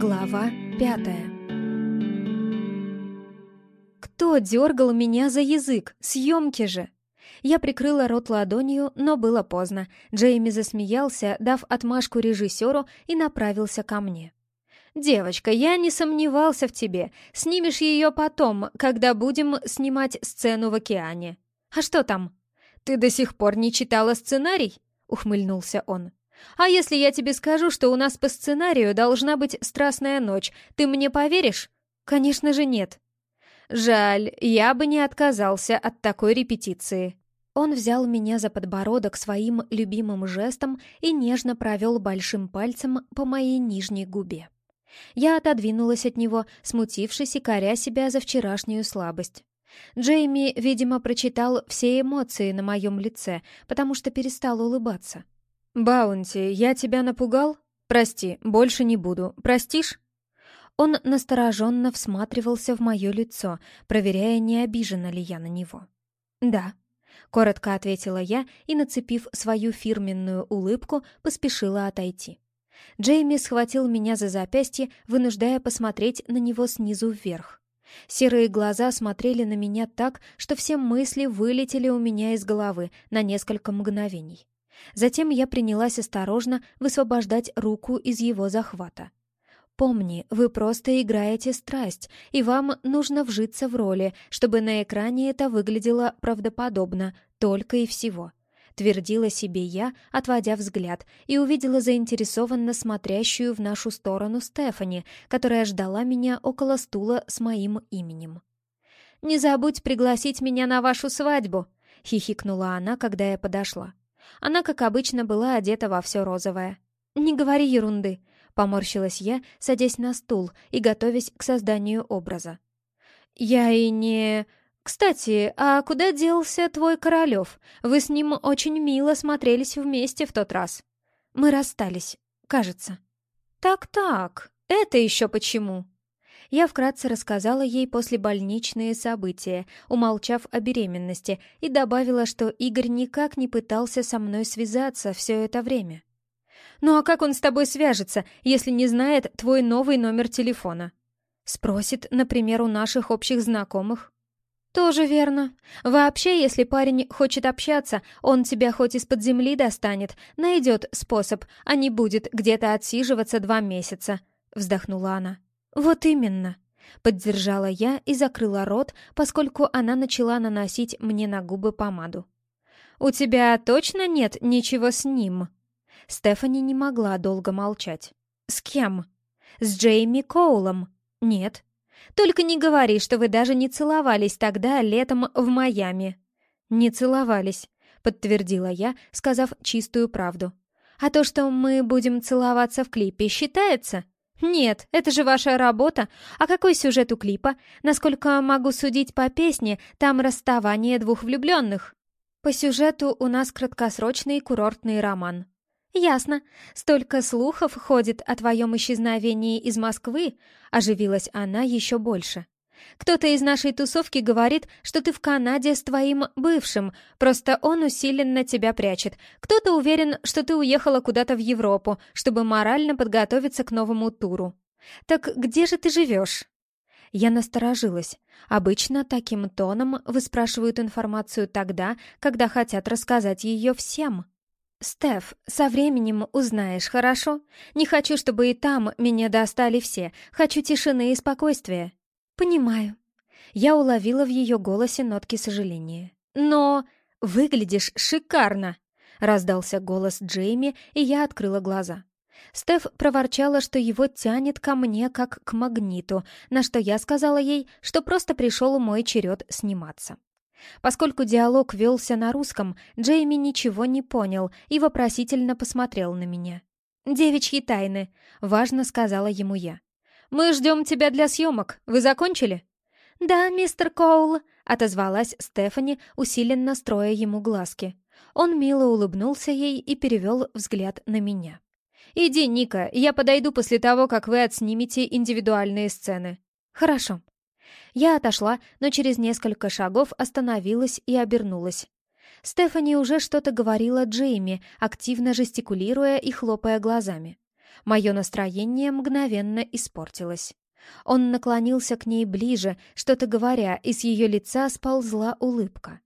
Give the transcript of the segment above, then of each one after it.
Глава пятая Кто дергал меня за язык? Съемки же! Я прикрыла рот ладонью, но было поздно. Джейми засмеялся, дав отмашку режиссеру, и направился ко мне. «Девочка, я не сомневался в тебе. Снимешь ее потом, когда будем снимать сцену в океане». «А что там?» «Ты до сих пор не читала сценарий?» — ухмыльнулся он. А если я тебе скажу, что у нас по сценарию должна быть страстная ночь, ты мне поверишь? Конечно же нет. Жаль, я бы не отказался от такой репетиции. Он взял меня за подбородок своим любимым жестом и нежно провел большим пальцем по моей нижней губе. Я отодвинулась от него, смутившись и коря себя за вчерашнюю слабость. Джейми, видимо, прочитал все эмоции на моем лице, потому что перестал улыбаться. «Баунти, я тебя напугал? Прости, больше не буду. Простишь?» Он настороженно всматривался в мое лицо, проверяя, не обижена ли я на него. «Да», — коротко ответила я и, нацепив свою фирменную улыбку, поспешила отойти. Джейми схватил меня за запястье, вынуждая посмотреть на него снизу вверх. Серые глаза смотрели на меня так, что все мысли вылетели у меня из головы на несколько мгновений. Затем я принялась осторожно высвобождать руку из его захвата. «Помни, вы просто играете страсть, и вам нужно вжиться в роли, чтобы на экране это выглядело правдоподобно, только и всего», — твердила себе я, отводя взгляд, и увидела заинтересованно смотрящую в нашу сторону Стефани, которая ждала меня около стула с моим именем. «Не забудь пригласить меня на вашу свадьбу», — хихикнула она, когда я подошла. Она, как обычно, была одета во все розовое. «Не говори ерунды», — поморщилась я, садясь на стул и готовясь к созданию образа. «Я и не...» «Кстати, а куда делся твой Королев? Вы с ним очень мило смотрелись вместе в тот раз». «Мы расстались, кажется». «Так-так, это еще почему?» Я вкратце рассказала ей после больничные события, умолчав о беременности, и добавила, что Игорь никак не пытался со мной связаться все это время. «Ну а как он с тобой свяжется, если не знает твой новый номер телефона?» Спросит, например, у наших общих знакомых. «Тоже верно. Вообще, если парень хочет общаться, он тебя хоть из-под земли достанет, найдет способ, а не будет где-то отсиживаться два месяца», — вздохнула она. «Вот именно», — поддержала я и закрыла рот, поскольку она начала наносить мне на губы помаду. «У тебя точно нет ничего с ним?» Стефани не могла долго молчать. «С кем?» «С Джейми Коулом?» «Нет». «Только не говори, что вы даже не целовались тогда летом в Майами». «Не целовались», — подтвердила я, сказав чистую правду. «А то, что мы будем целоваться в клипе, считается?» «Нет, это же ваша работа. А какой сюжет у клипа? Насколько могу судить по песне, там расставание двух влюбленных». «По сюжету у нас краткосрочный курортный роман». «Ясно. Столько слухов ходит о твоем исчезновении из Москвы», — оживилась она еще больше. Кто-то из нашей тусовки говорит, что ты в Канаде с твоим бывшим, просто он усиленно тебя прячет. Кто-то уверен, что ты уехала куда-то в Европу, чтобы морально подготовиться к новому туру. Так где же ты живешь?» Я насторожилась. Обычно таким тоном выспрашивают информацию тогда, когда хотят рассказать ее всем. «Стеф, со временем узнаешь, хорошо? Не хочу, чтобы и там меня достали все. Хочу тишины и спокойствия». «Понимаю». Я уловила в ее голосе нотки сожаления. «Но выглядишь шикарно!» — раздался голос Джейми, и я открыла глаза. Стеф проворчала, что его тянет ко мне как к магниту, на что я сказала ей, что просто пришел мой черед сниматься. Поскольку диалог велся на русском, Джейми ничего не понял и вопросительно посмотрел на меня. «Девичьи тайны», — важно сказала ему я. «Мы ждем тебя для съемок. Вы закончили?» «Да, мистер Коул», — отозвалась Стефани, усиленно строя ему глазки. Он мило улыбнулся ей и перевел взгляд на меня. «Иди, Ника, я подойду после того, как вы отснимете индивидуальные сцены». «Хорошо». Я отошла, но через несколько шагов остановилась и обернулась. Стефани уже что-то говорила Джейми, активно жестикулируя и хлопая глазами. Мое настроение мгновенно испортилось. Он наклонился к ней ближе, что-то говоря, и с ее лица сползла улыбка.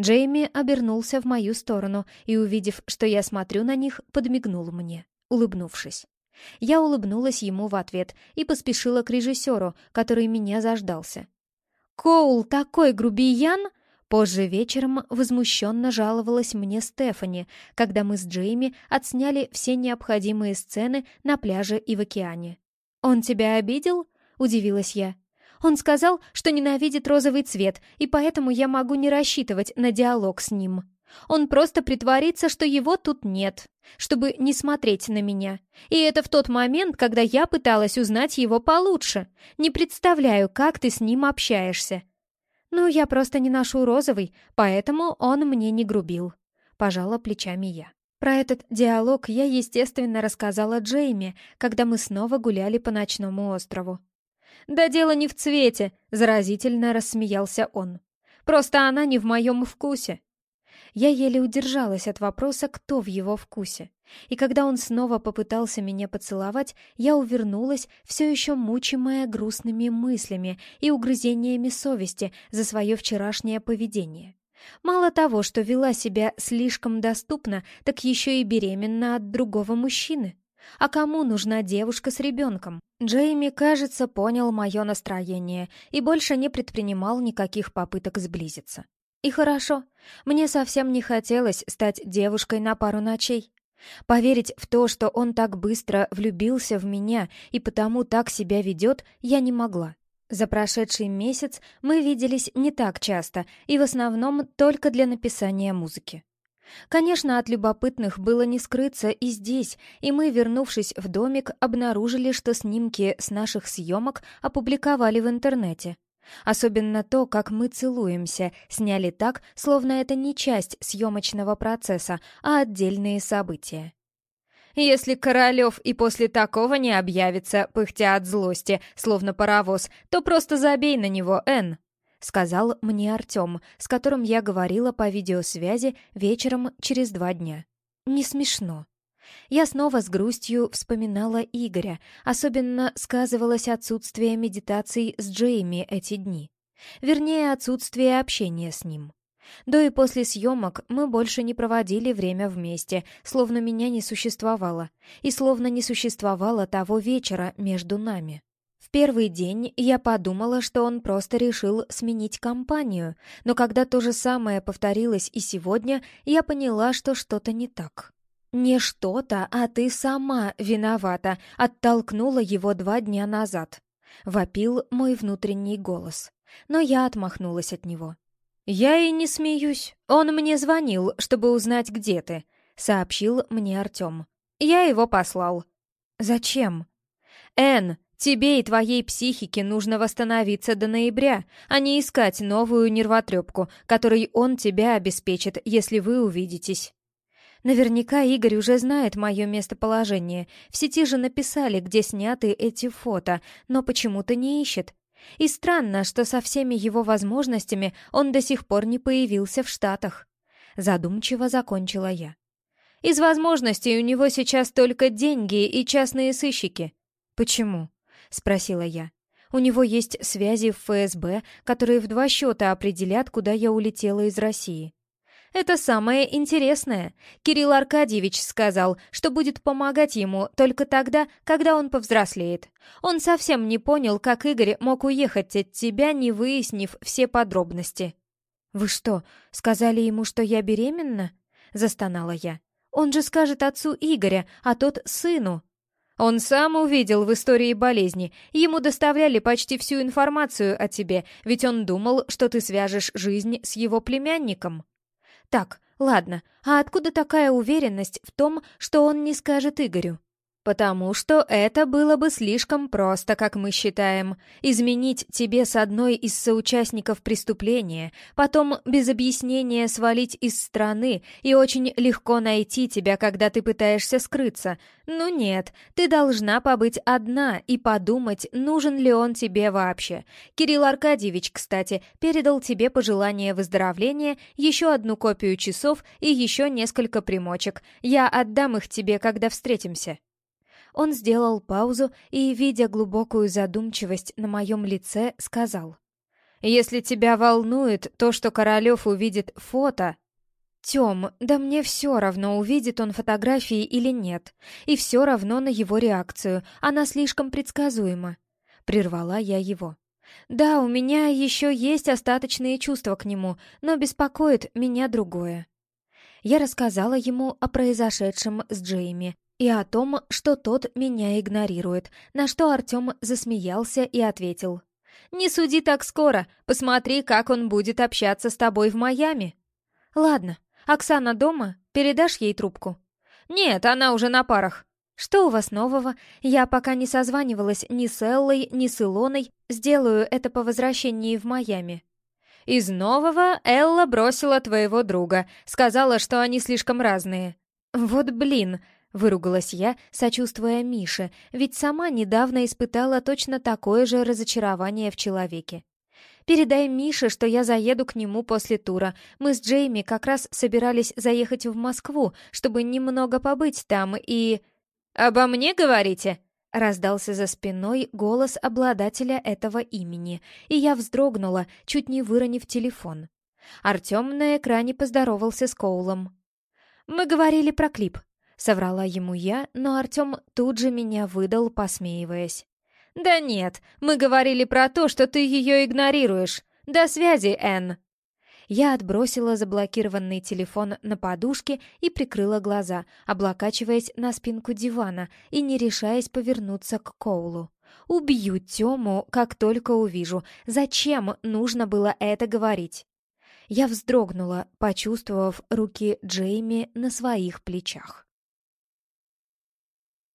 Джейми обернулся в мою сторону и, увидев, что я смотрю на них, подмигнул мне, улыбнувшись. Я улыбнулась ему в ответ и поспешила к режиссеру, который меня заждался. «Коул такой грубиян!» Позже вечером возмущенно жаловалась мне Стефани, когда мы с Джейми отсняли все необходимые сцены на пляже и в океане. «Он тебя обидел?» — удивилась я. «Он сказал, что ненавидит розовый цвет, и поэтому я могу не рассчитывать на диалог с ним». Он просто притворится, что его тут нет, чтобы не смотреть на меня. И это в тот момент, когда я пыталась узнать его получше. Не представляю, как ты с ним общаешься. Ну, я просто не ношу розовый, поэтому он мне не грубил. Пожала плечами я. Про этот диалог я, естественно, рассказала Джейми, когда мы снова гуляли по ночному острову. «Да дело не в цвете», — заразительно рассмеялся он. «Просто она не в моем вкусе. Я еле удержалась от вопроса, кто в его вкусе. И когда он снова попытался меня поцеловать, я увернулась, все еще мучимая грустными мыслями и угрызениями совести за свое вчерашнее поведение. Мало того, что вела себя слишком доступно, так еще и беременна от другого мужчины. А кому нужна девушка с ребенком? Джейми, кажется, понял мое настроение и больше не предпринимал никаких попыток сблизиться. И хорошо, мне совсем не хотелось стать девушкой на пару ночей. Поверить в то, что он так быстро влюбился в меня и потому так себя ведет, я не могла. За прошедший месяц мы виделись не так часто и в основном только для написания музыки. Конечно, от любопытных было не скрыться и здесь, и мы, вернувшись в домик, обнаружили, что снимки с наших съемок опубликовали в интернете. Особенно то, как мы целуемся, сняли так, словно это не часть съемочного процесса, а отдельные события. «Если Королев и после такого не объявится, пыхтя от злости, словно паровоз, то просто забей на него, Энн», — сказал мне Артем, с которым я говорила по видеосвязи вечером через два дня. «Не смешно». Я снова с грустью вспоминала Игоря, особенно сказывалось отсутствие медитаций с Джейми эти дни. Вернее, отсутствие общения с ним. До и после съемок мы больше не проводили время вместе, словно меня не существовало, и словно не существовало того вечера между нами. В первый день я подумала, что он просто решил сменить компанию, но когда то же самое повторилось и сегодня, я поняла, что что-то не так. «Не что-то, а ты сама виновата», — оттолкнула его два дня назад. Вопил мой внутренний голос. Но я отмахнулась от него. «Я и не смеюсь. Он мне звонил, чтобы узнать, где ты», — сообщил мне Артем. «Я его послал». «Зачем?» «Энн, тебе и твоей психике нужно восстановиться до ноября, а не искать новую нервотрепку, которой он тебя обеспечит, если вы увидитесь». Наверняка Игорь уже знает мое местоположение. В сети же написали, где сняты эти фото, но почему-то не ищет. И странно, что со всеми его возможностями он до сих пор не появился в Штатах. Задумчиво закончила я. Из возможностей у него сейчас только деньги и частные сыщики. Почему? Спросила я. У него есть связи в ФСБ, которые в два счета определят, куда я улетела из России. Это самое интересное. Кирилл Аркадьевич сказал, что будет помогать ему только тогда, когда он повзрослеет. Он совсем не понял, как Игорь мог уехать от тебя, не выяснив все подробности. «Вы что, сказали ему, что я беременна?» — застонала я. «Он же скажет отцу Игоря, а тот — сыну». Он сам увидел в истории болезни. Ему доставляли почти всю информацию о тебе, ведь он думал, что ты свяжешь жизнь с его племянником. Так, ладно, а откуда такая уверенность в том, что он не скажет Игорю? «Потому что это было бы слишком просто, как мы считаем. Изменить тебе с одной из соучастников преступления, потом без объяснения свалить из страны и очень легко найти тебя, когда ты пытаешься скрыться. Ну нет, ты должна побыть одна и подумать, нужен ли он тебе вообще. Кирилл Аркадьевич, кстати, передал тебе пожелание выздоровления, еще одну копию часов и еще несколько примочек. Я отдам их тебе, когда встретимся». Он сделал паузу и, видя глубокую задумчивость на моем лице, сказал. «Если тебя волнует то, что Королев увидит фото...» «Тём, да мне все равно, увидит он фотографии или нет. И все равно на его реакцию, она слишком предсказуема». Прервала я его. «Да, у меня еще есть остаточные чувства к нему, но беспокоит меня другое». Я рассказала ему о произошедшем с Джейми и о том, что тот меня игнорирует, на что Артем засмеялся и ответил. «Не суди так скоро, посмотри, как он будет общаться с тобой в Майами». «Ладно, Оксана дома? Передашь ей трубку?» «Нет, она уже на парах». «Что у вас нового? Я пока не созванивалась ни с Эллой, ни с Илоной. Сделаю это по возвращении в Майами». «Из нового Элла бросила твоего друга. Сказала, что они слишком разные». «Вот блин!» — выругалась я, сочувствуя Мише, ведь сама недавно испытала точно такое же разочарование в человеке. Передай Мише, что я заеду к нему после тура. Мы с Джейми как раз собирались заехать в Москву, чтобы немного побыть там и...» «Обо мне говорите?» Раздался за спиной голос обладателя этого имени, и я вздрогнула, чуть не выронив телефон. Артем на экране поздоровался с Коулом. «Мы говорили про клип», — соврала ему я, но Артем тут же меня выдал, посмеиваясь. «Да нет, мы говорили про то, что ты ее игнорируешь. До связи, Энн!» Я отбросила заблокированный телефон на подушке и прикрыла глаза, облокачиваясь на спинку дивана и не решаясь повернуться к Коулу. «Убью Тему, как только увижу. Зачем нужно было это говорить?» Я вздрогнула, почувствовав руки Джейми на своих плечах.